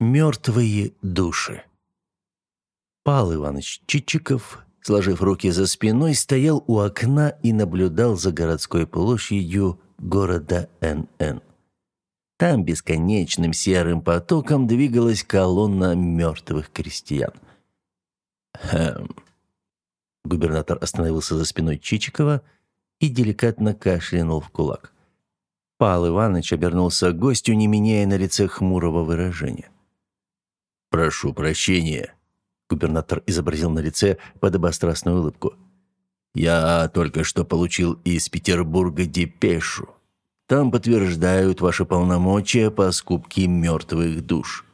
Мертвые души. Пал Иванович Чичиков, сложив руки за спиной, стоял у окна и наблюдал за городской площадью города НН. Там бесконечным серым потоком двигалась колонна мертвых крестьян. Хм. Губернатор остановился за спиной Чичикова и деликатно кашлянул в кулак. Пал Иванович обернулся к гостю, не меняя на лице хмурого выражения. «Прошу прощения», — губернатор изобразил на лице подобострастную улыбку. «Я только что получил из Петербурга депешу. Там подтверждают ваши полномочия по скупке мертвых душ.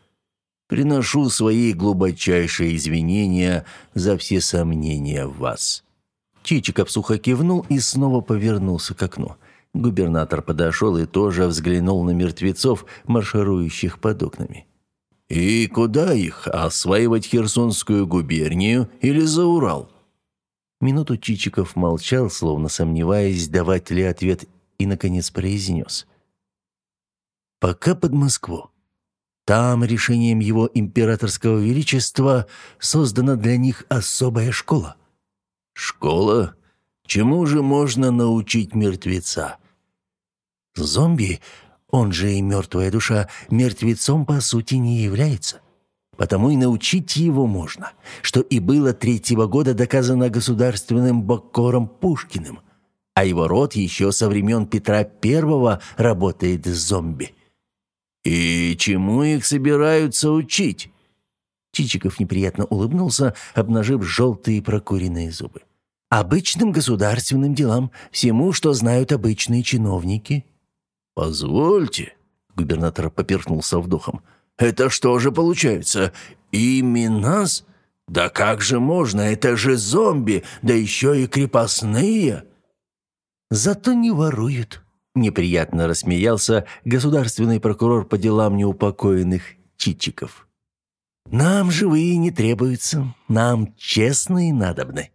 Приношу свои глубочайшие извинения за все сомнения в вас». Чичиков сухо кивнул и снова повернулся к окну. Губернатор подошел и тоже взглянул на мертвецов, марширующих под окнами. И куда их? Осваивать Херсонскую губернию или за Урал? Минуту Чичиков молчал, словно сомневаясь, давать ли ответ, и, наконец, произнес. «Пока под Москву. Там решением его императорского величества создана для них особая школа». «Школа? Чему же можно научить мертвеца?» «Зомби он же и мертвая душа мертвецом по сути не является. Потому и научить его можно, что и было третьего года доказано государственным боккором Пушкиным, а его род еще со времен Петра Первого работает с зомби. «И чему их собираются учить?» Чичиков неприятно улыбнулся, обнажив желтые прокуренные зубы. «Обычным государственным делам, всему, что знают обычные чиновники». «Позвольте», — губернатор поперхнулся вдохом, «это что же получается? Ими нас? Да как же можно? Это же зомби, да еще и крепостные!» «Зато не воруют», — неприятно рассмеялся государственный прокурор по делам неупокоенных чичиков. «Нам живые не требуются, нам честные надобны».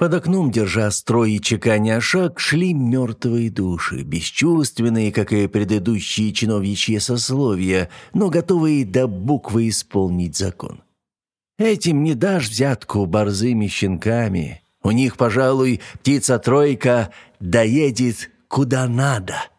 Под окном, держа строй и чеканя шаг, шли мертвые души, бесчувственные, как и предыдущие чиновничьи сословия, но готовые до буквы исполнить закон. Этим не дашь взятку борзыми щенками. У них, пожалуй, птица-тройка доедет куда надо.